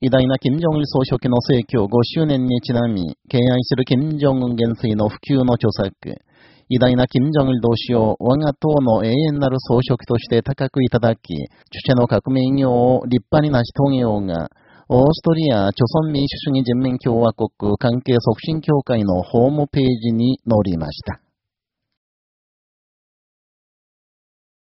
偉大な金正恩総書記の逝去5周年にちなみ、敬愛する金正恩元帥の普及の著作、偉大な金正恩同志を我が党の永遠なる総書記として高くいただき、著者の革命業を立派に成し遂げようが、オーストリア、著存民主主義人民共和国関係促進協会のホームページに載りました。